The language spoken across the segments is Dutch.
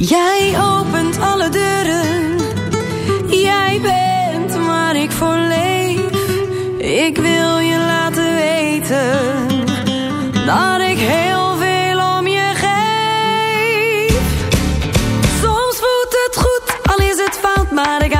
Jij opent alle deuren. Jij bent waar ik voor leef. Ik wil je laten weten dat ik heel veel om je geef. Soms voelt het goed, al is het fout, maar ik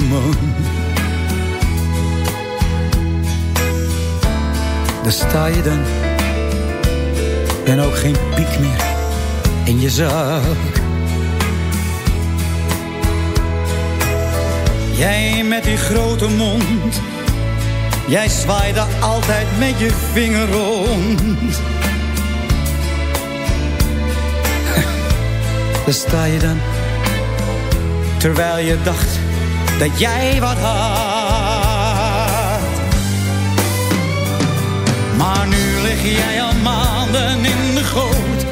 man. Daar sta je dan. En ook geen piek meer in je zak. Jij met die grote mond. Jij zwaaide altijd met je vinger rond. Daar sta je dan. Terwijl je dacht dat jij wat had. Maar nu lig jij al maanden in de goot.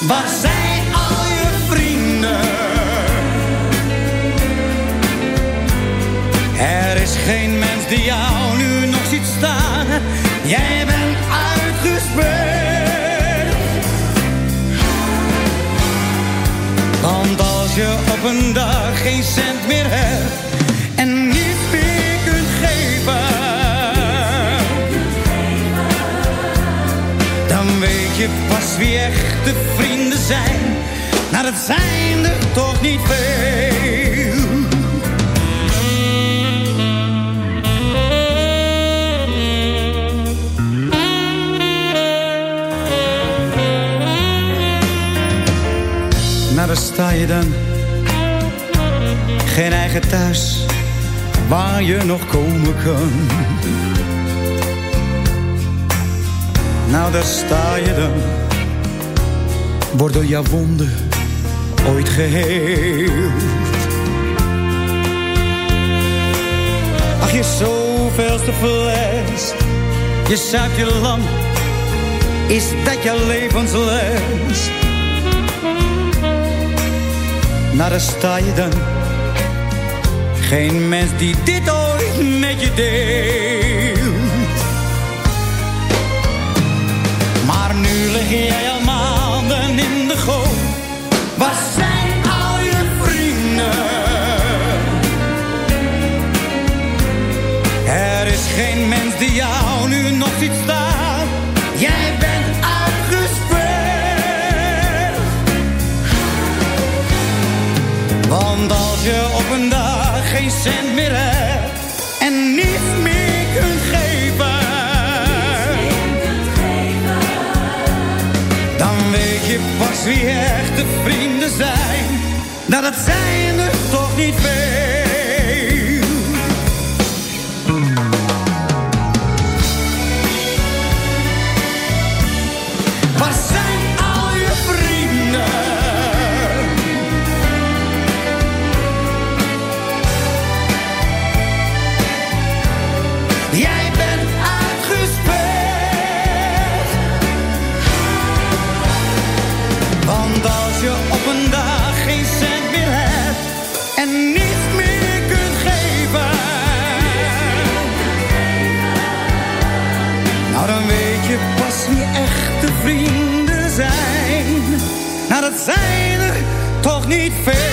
Waar zijn al je vrienden? Er is geen mens die jou nu nog ziet staan. Jij bent uitgespeeld. Want als je op een dag geen cent meer hebt wie echte vrienden zijn. Nou, dat zijn er toch niet veel. Nou, daar sta je dan. Geen eigen thuis, waar je nog komen kan. Nou, daar sta je dan. Worden jouw wonden ooit geheeld? Ach, je zoveelste fles. Je zuipt je lam is dat je levensles? Nou, daar sta je dan. Geen mens die dit ooit met je deelt. Maar nu lig jij die jou nu nog ziet staan. Jij bent uitgespeeld. Want als je op een dag geen cent meer hebt en niets meer kunt geven, dan weet je pas wie echte vrienden zijn. Dat het zijn er toch niet veel. Toch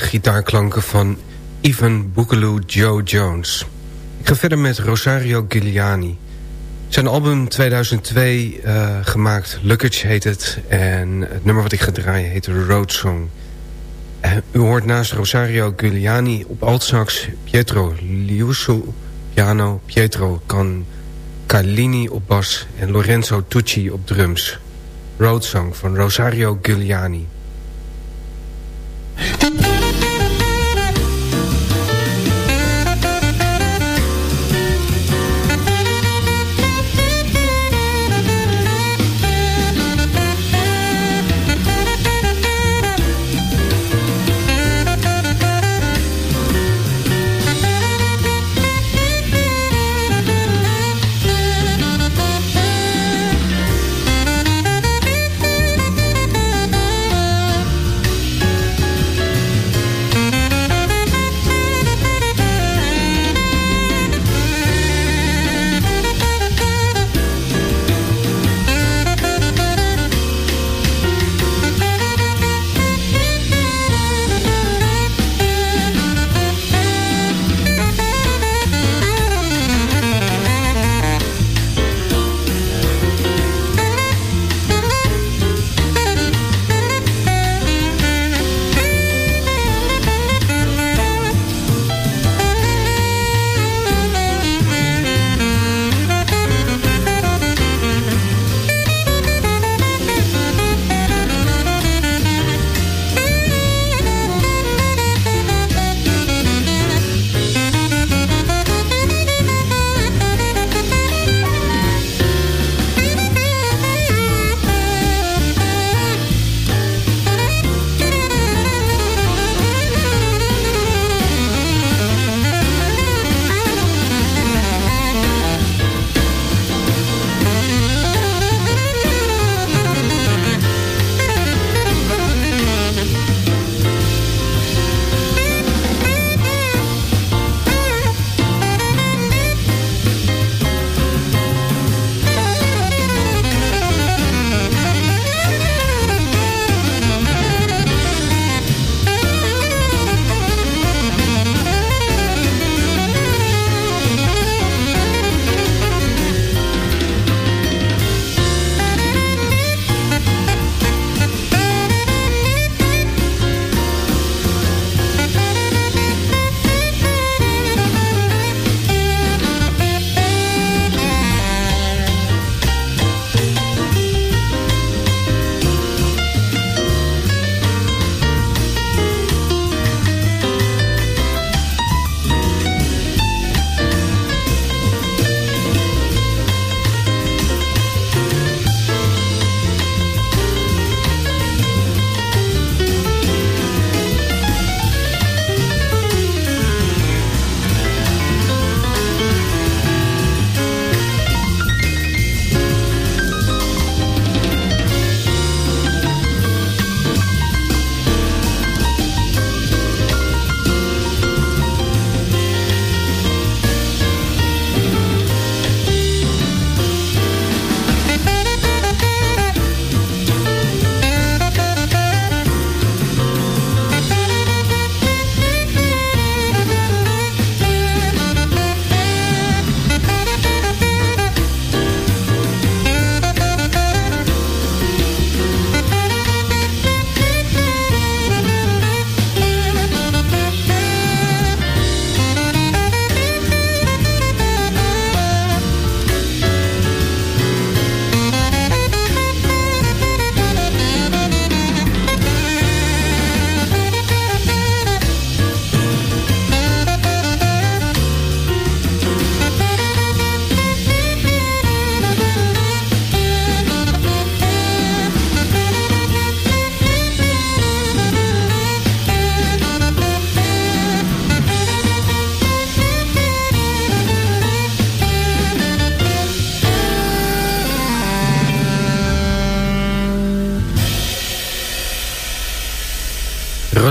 gitaarklanken van Ivan Boogaloo Joe Jones. Ik ga verder met Rosario Giuliani. Zijn album 2002 uh, eh, gemaakt, Luggage heet het. En het nummer wat ik ga draaien heet Road Song. Uh, u hoort naast Rosario Giuliani op altsax Pietro Liuso piano, Pietro Can Carlini op bas en Lorenzo Tucci op drums. Road Song van Rosario Giuliani.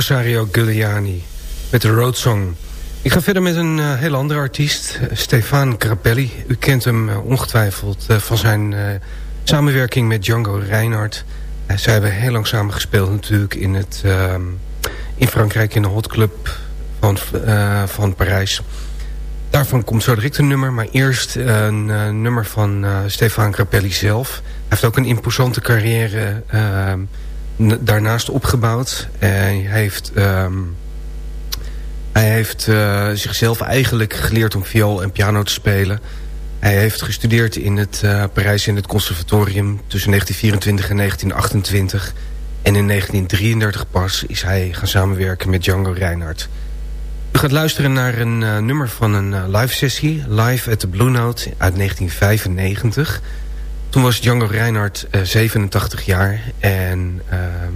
Rosario Giuliani met de Road Song. Ik ga verder met een uh, heel andere artiest, Stefan Grappelli. U kent hem uh, ongetwijfeld van zijn samenwerking met Django Reinhardt. zij hebben heel lang samen gespeeld natuurlijk in het, in Frankrijk in de hotclub van, van Parijs. Daarvan komt zo direct een nummer, maar eerst een nummer van Stefan Grappelli zelf. Hij heeft ook een imposante carrière daarnaast opgebouwd. hij heeft, um, hij heeft zichzelf eigenlijk geleerd om viool en piano te spelen... Hij heeft gestudeerd in het uh, Parijs in het conservatorium tussen 1924 en 1928. En in 1933 pas is hij gaan samenwerken met Django Reinhardt. U gaat luisteren naar een uh, nummer van een live sessie, Live at the Blue Note uit 1995. Toen was Django Reinhardt 87 jaar en ehm,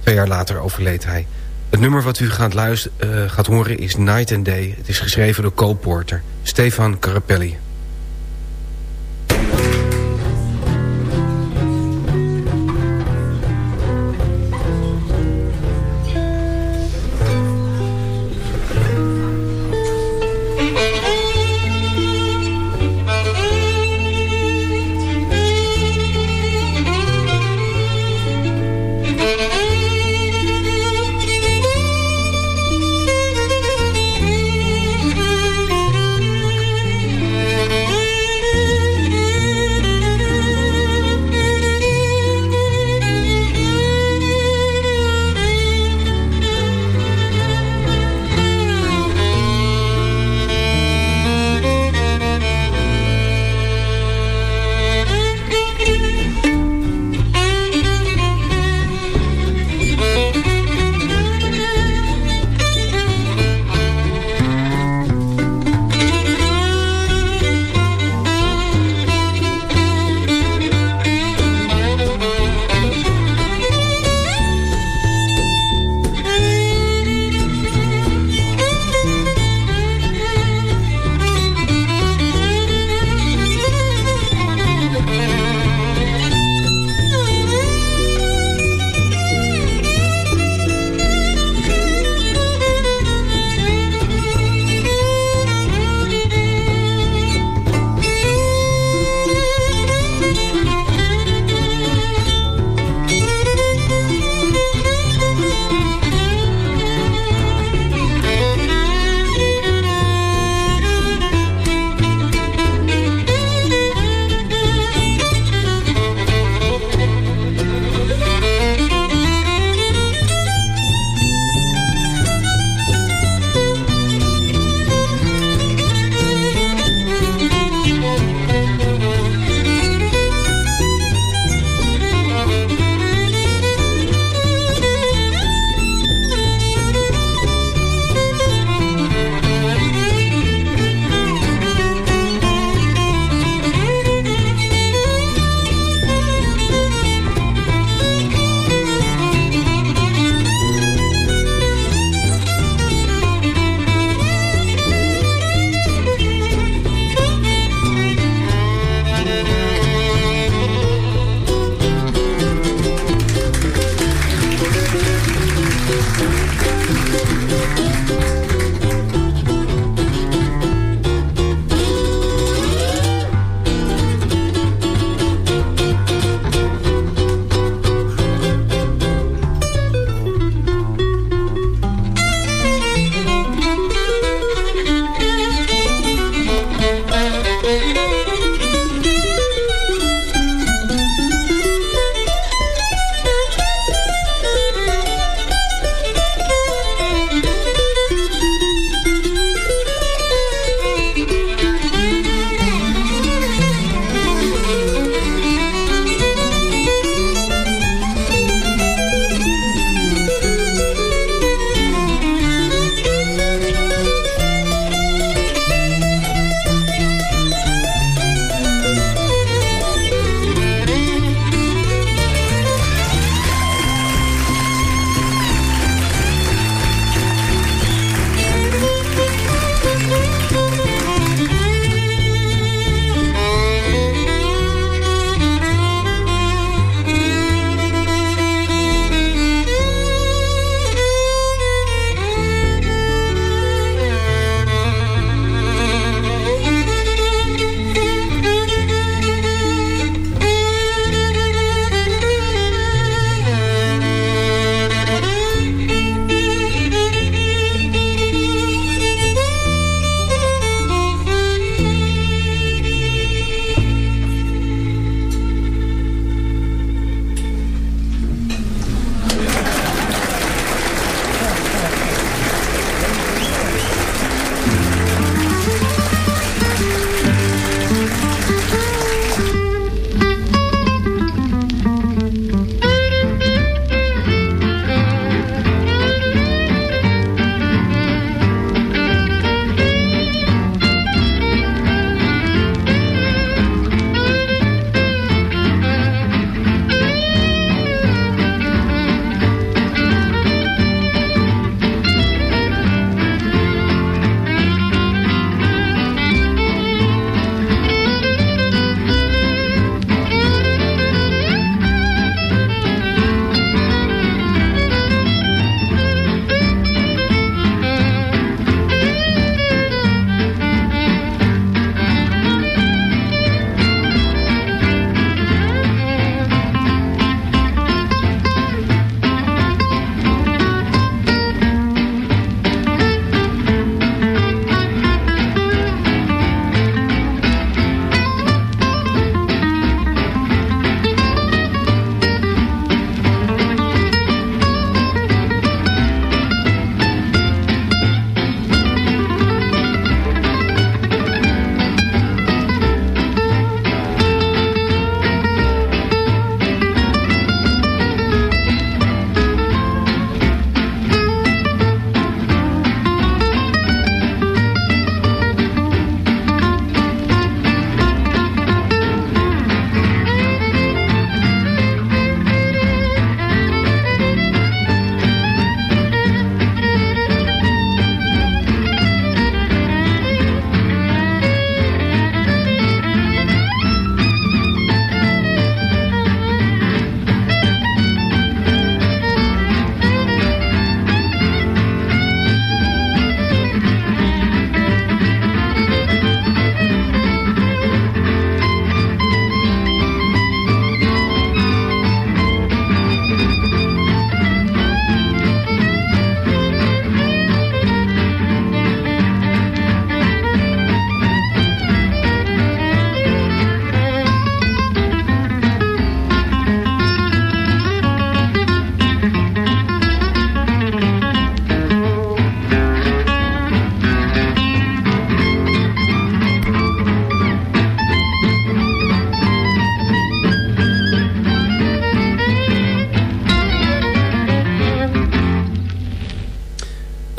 twee jaar later overleed hij. Het nummer wat u gaat, luisteren, gaat horen is Night and Day. Het is geschreven door Cole Porter, Stefan Carapelli.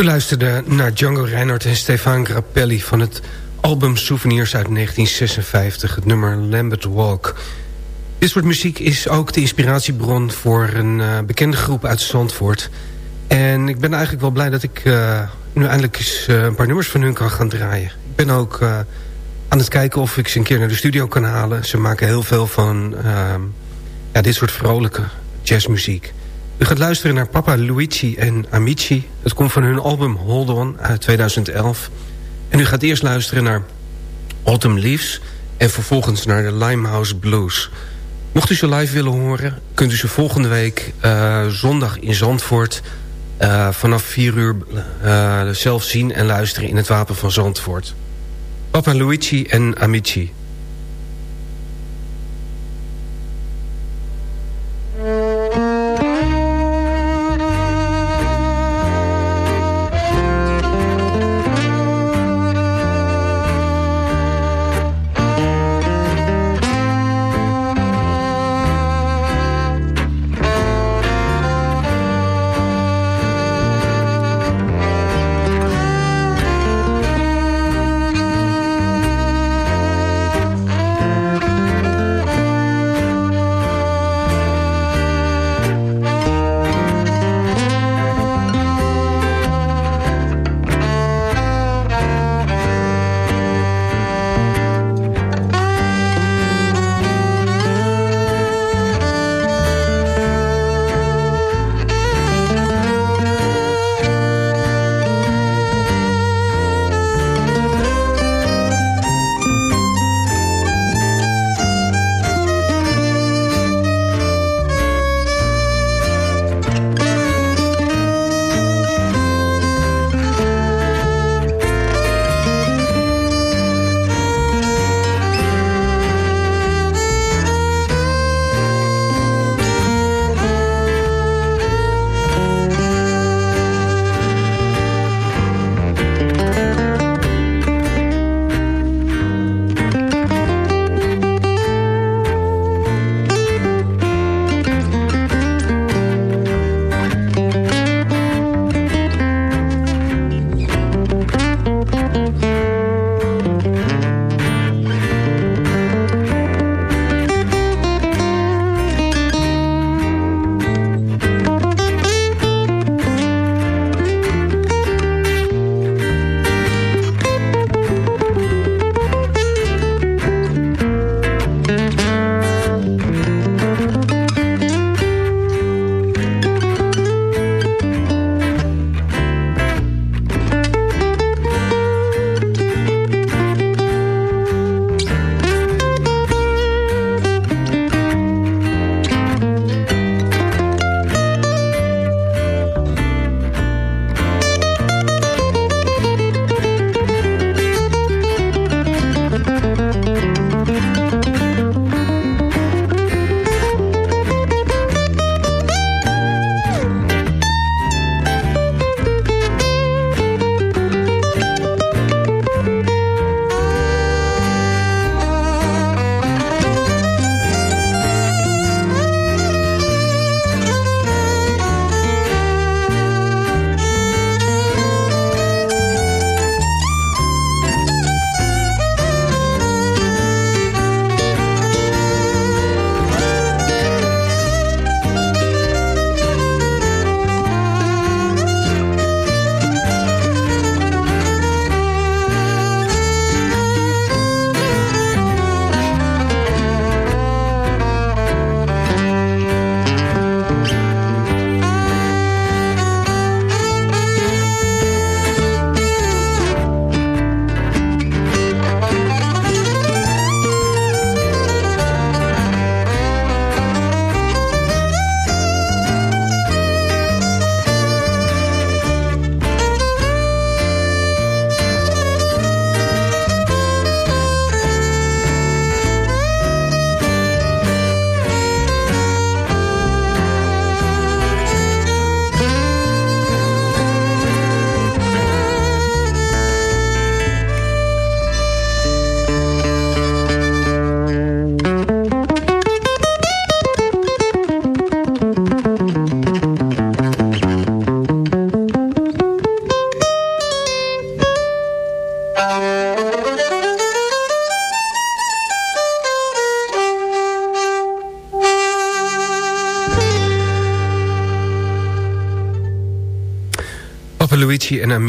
Luisterde naar Django Reinhardt en Stefan Grappelli... van het album Souvenirs uit 1956, het nummer Lambert Walk. Dit soort muziek is ook de inspiratiebron voor een uh, bekende groep uit Zandvoort. En ik ben eigenlijk wel blij dat ik uh, nu eindelijk eens uh, een paar nummers van hun kan gaan draaien. Ik ben ook aan het kijken of ik ze een keer naar de studio kan halen. Ze maken heel veel van ehm, ja, dit soort vrolijke jazzmuziek. U gaat luisteren naar Papa Luigi en Amici. Het komt van hun album Hold On uit 2011. En u gaat eerst luisteren naar Autumn Leaves... en vervolgens naar de Limehouse Blues. Mocht u ze live willen horen... kunt u ze volgende week uh, zondag in Zandvoort... Uh, vanaf 4 uur uh, zelf zien en luisteren in het Wapen van Zandvoort. Papa Luigi en Amici.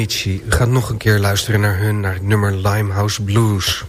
Amici. U gaat nog een keer luisteren naar hun, naar het nummer Limehouse Blues.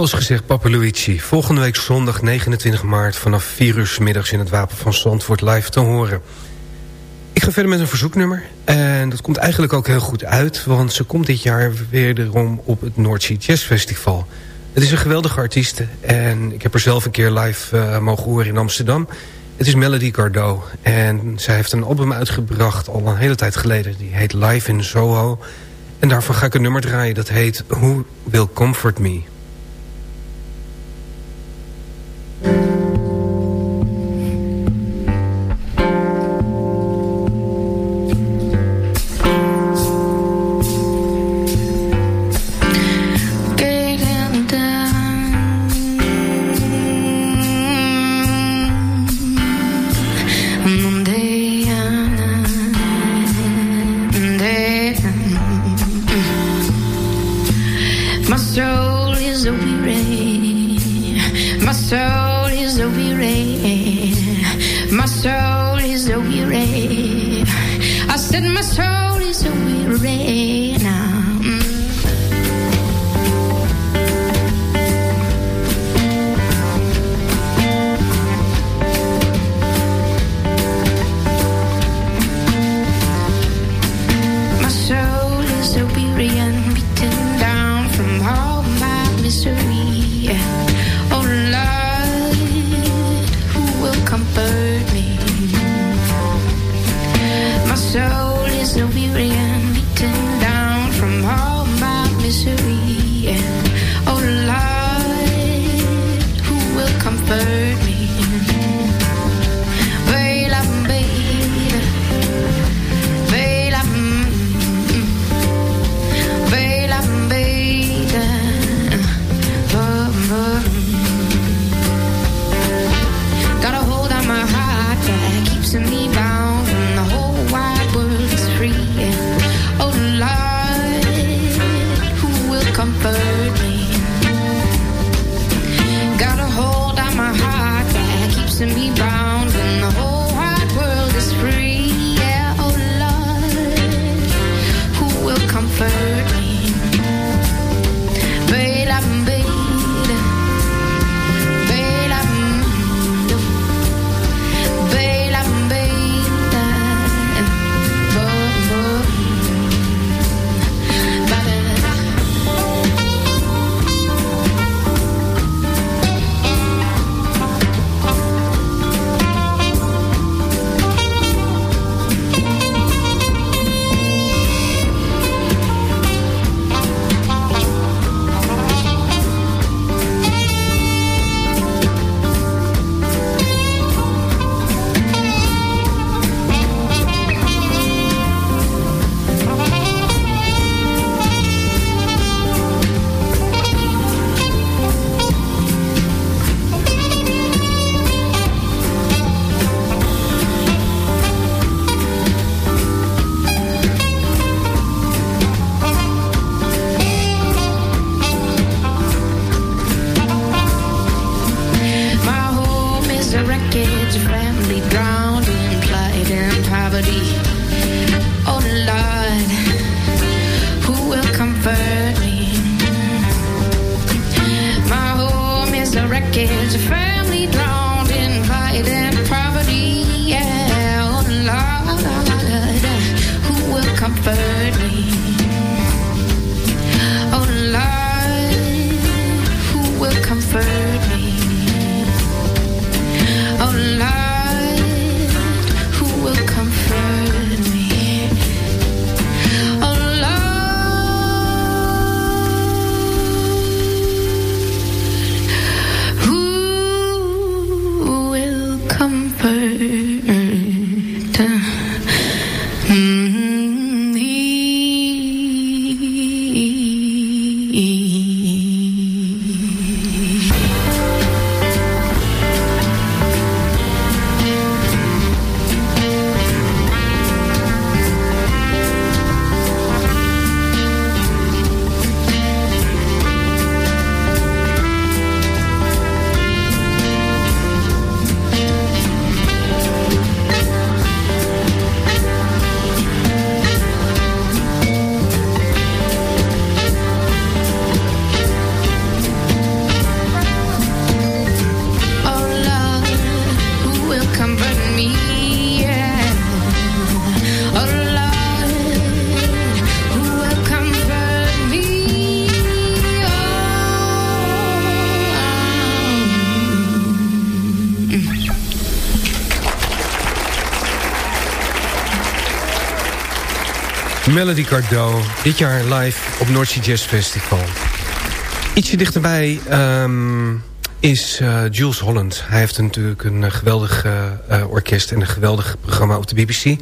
Zoals gezegd, Papa Luigi. Volgende week zondag 29 maart vanaf 4 uur middags in het Wapen van Zandvoort live te horen. Ik ga verder met een verzoeknummer. En dat komt eigenlijk ook heel goed uit. Want ze komt dit jaar wederom op het Noordzee Jazz Festival. Het is een geweldige artiest. En ik heb haar zelf een keer live uh, mogen horen in Amsterdam. Het is Melody Gardot. En zij heeft een album uitgebracht al een hele tijd geleden. Die heet Live in Soho. En daarvan ga ik een nummer draaien. Dat heet Who Will Comfort Me. and be brown Dit jaar live op Noordzee Jazz Festival. Ietsje dichterbij ehm, is eh, Jules Holland. Hij heeft natuurlijk een eh, geweldig eh, orkest en een geweldig programma op de BBC.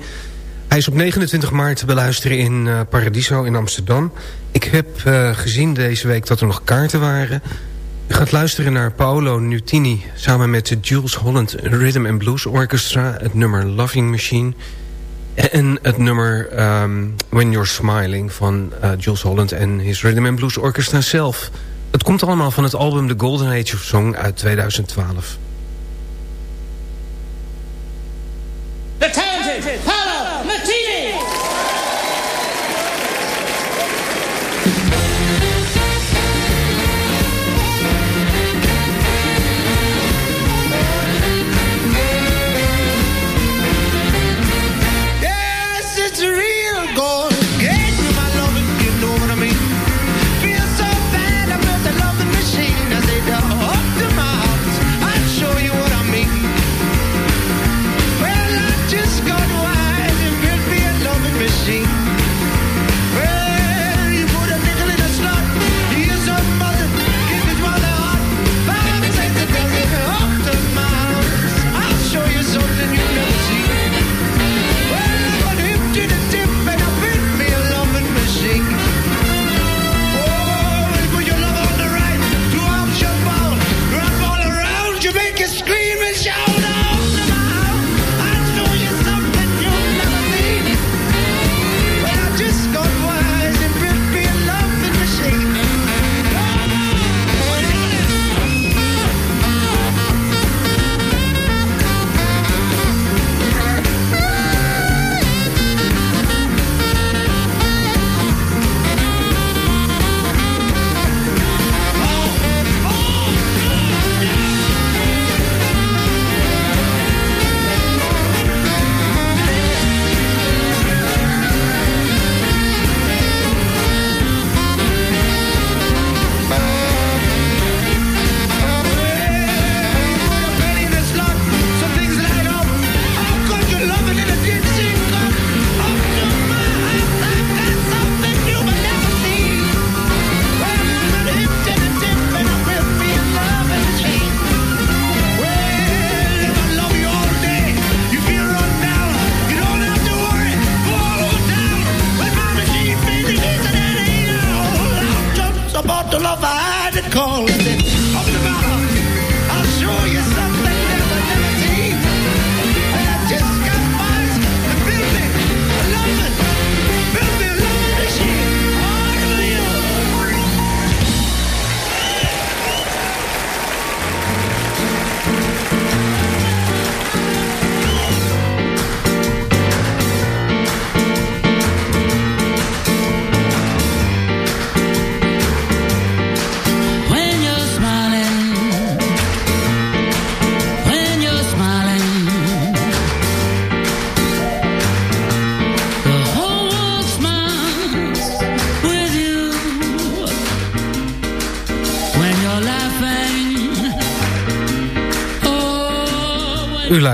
Hij is op 29 maart te beluisteren in Paradiso in Amsterdam. Ik heb gezien deze week dat er nog kaarten waren. U gaat luisteren naar Paolo Nutini samen met de Jules Holland Rhythm and Blues Orchestra... het nummer Loving Machine... En het nummer ehm, When You're Smiling van eh, Jules Holland en his Rhythm and Blues Orchestra zelf. Het komt allemaal van het album The Golden Age of Song uit 2012. The talented Paolo Nutini!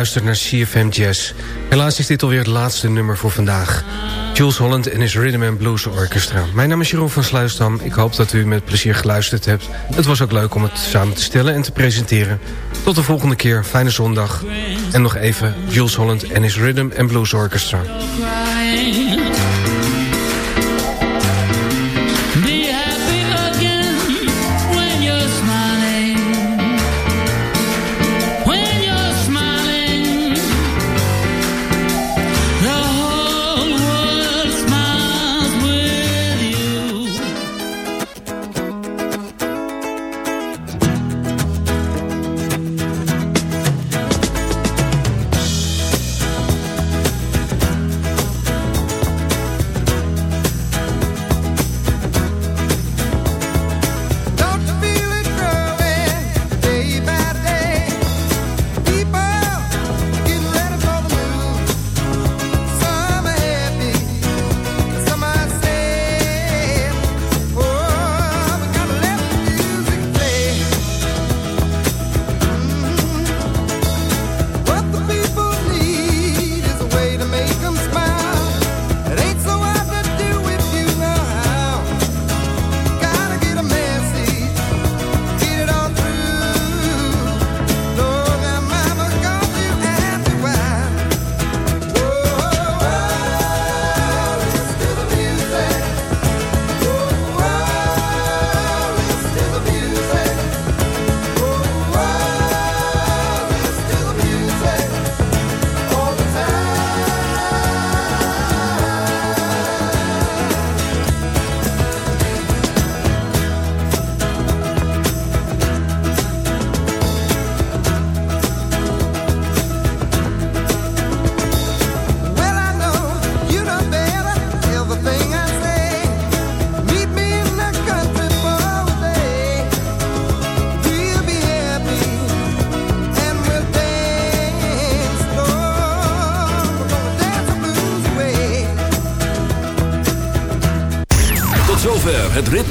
Luistert naar CFM Jazz. Helaas is dit alweer het laatste nummer voor vandaag. Jules Holland en his Rhythm and Blues Orchestra. Mijn naam is Jeroen van Sluisdam. Ik hoop dat u met plezier geluisterd hebt. Het was ook leuk om het samen te stellen en te presenteren. Tot de volgende keer. Fijne zondag. En nog even Jules Holland en his Rhythm and Blues Orchestra.